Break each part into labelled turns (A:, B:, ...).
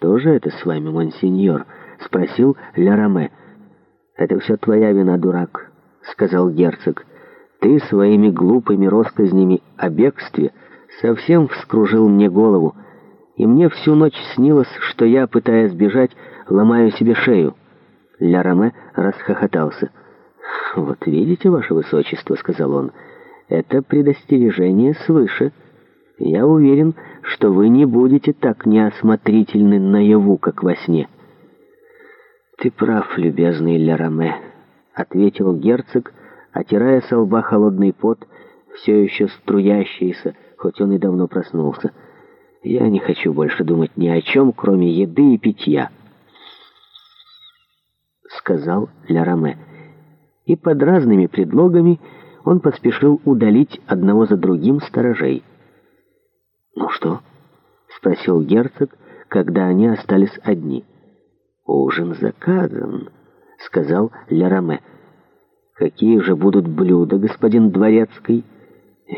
A: «Что же это с вами, монсеньор?» — спросил Лераме. «Это все твоя вина, дурак», — сказал герцог. «Ты своими глупыми росказнями о бегстве совсем вскружил мне голову, и мне всю ночь снилось, что я, пытаясь бежать, ломаю себе шею». Лераме расхохотался. «Вот видите, ваше высочество», — сказал он, — «это предостережение свыше». Я уверен, что вы не будете так неосмотрительны наяву, как во сне». «Ты прав, любезный Лераме», — ответил герцог, отирая со лба холодный пот, все еще струящийся, хоть он и давно проснулся. «Я не хочу больше думать ни о чем, кроме еды и питья», — сказал Лераме. И под разными предлогами он поспешил удалить одного за другим сторожей — что?» — спросил герцог, когда они остались одни. «Ужин заказан», — сказал Лераме. «Какие же будут блюда, господин Дворецкий?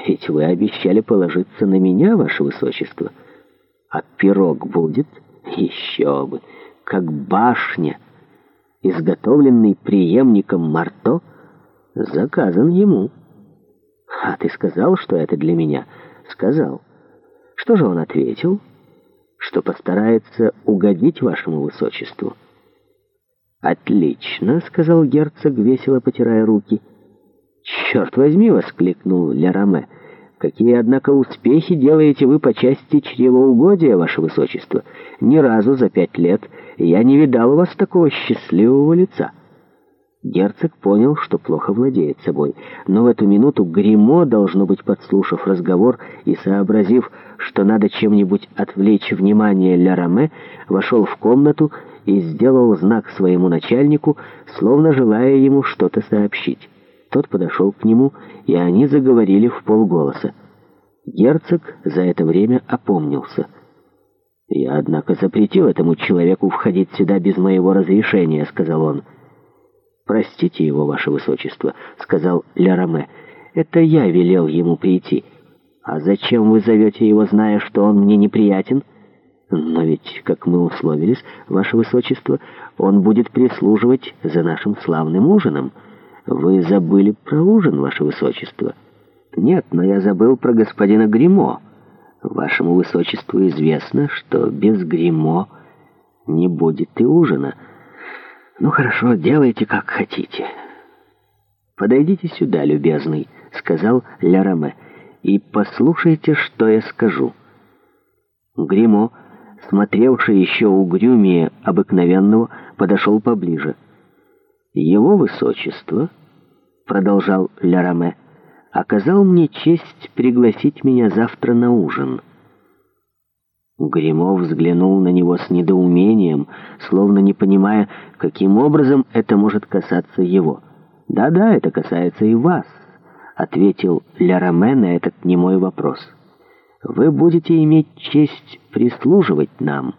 A: Ведь вы обещали положиться на меня, ваше высочество. А пирог будет? Еще бы! Как башня, изготовленный преемником Марто, заказан ему». «А ты сказал, что это для меня?» «Сказал». Что же он ответил? Что постарается угодить вашему высочеству. «Отлично», — сказал герцог, весело потирая руки. «Черт возьми!» — воскликнул Лераме. «Какие, однако, успехи делаете вы по части чревоугодия, ваше высочество? Ни разу за пять лет я не видал у вас такого счастливого лица». Герцог понял, что плохо владеет собой, но в эту минуту Гримо, должно быть, подслушав разговор и сообразив, что надо чем-нибудь отвлечь внимание Лераме, вошел в комнату и сделал знак своему начальнику, словно желая ему что-то сообщить. Тот подошел к нему, и они заговорили в полголоса. Герцог за это время опомнился. «Я, однако, запретил этому человеку входить сюда без моего разрешения», — сказал он. «Простите его, ваше высочество», — сказал Ляроме. «Это я велел ему прийти». «А зачем вы зовете его, зная, что он мне неприятен?» «Но ведь, как мы условились, ваше высочество, он будет прислуживать за нашим славным ужином. Вы забыли про ужин, ваше высочество?» «Нет, но я забыл про господина Гримо. Вашему высочеству известно, что без Гримо не будет и ужина». Ну хорошо, делайте как хотите. Подойдите сюда, любезный, сказал Ляраме, и послушайте, что я скажу. Гримо, смотревший еще угрюмее обыкновенного, подошел поближе. Его высочество, продолжал Ляраме, оказал мне честь пригласить меня завтра на ужин. Гримов взглянул на него с недоумением, словно не понимая, каким образом это может касаться его. «Да-да, это касается и вас», — ответил Ляроме на этот немой вопрос. «Вы будете иметь честь прислуживать нам,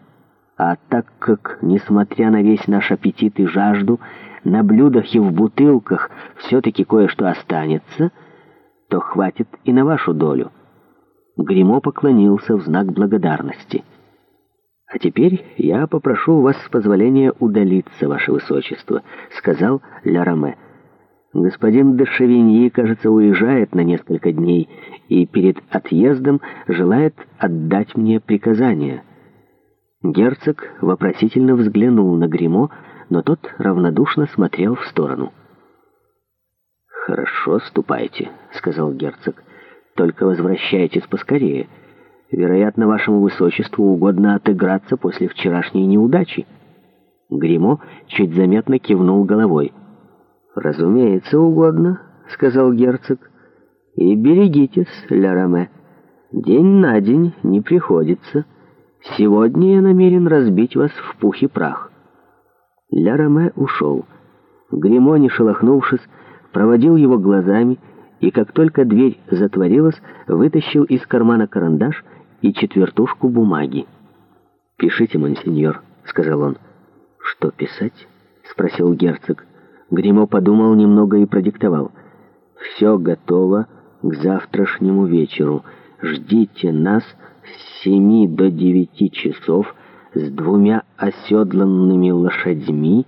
A: а так как, несмотря на весь наш аппетит и жажду, на блюдах и в бутылках все-таки кое-что останется, то хватит и на вашу долю». Гримо поклонился в знак благодарности. «А теперь я попрошу у вас позволения удалиться, ваше высочество», — сказал Лароме. «Господин де Шевиньи, кажется, уезжает на несколько дней и перед отъездом желает отдать мне приказание». Герцог вопросительно взглянул на Гримо, но тот равнодушно смотрел в сторону. «Хорошо, ступайте», — сказал герцог. Только возвращайтесь поскорее. Вероятно, вашему высочеству угодно отыграться после вчерашней неудачи». Гримо чуть заметно кивнул головой. «Разумеется, угодно», — сказал герцог. «И берегитесь, Ля Роме. День на день не приходится. Сегодня я намерен разбить вас в пух и прах». Ля Роме ушел. Гримо, не шелохнувшись, проводил его глазами и как только дверь затворилась, вытащил из кармана карандаш и четвертушку бумаги. «Пишите, монсеньор», — сказал он. «Что писать?» — спросил герцог. Гримо подумал немного и продиктовал. «Все готово к завтрашнему вечеру. Ждите нас с семи до девяти часов с двумя оседланными лошадьми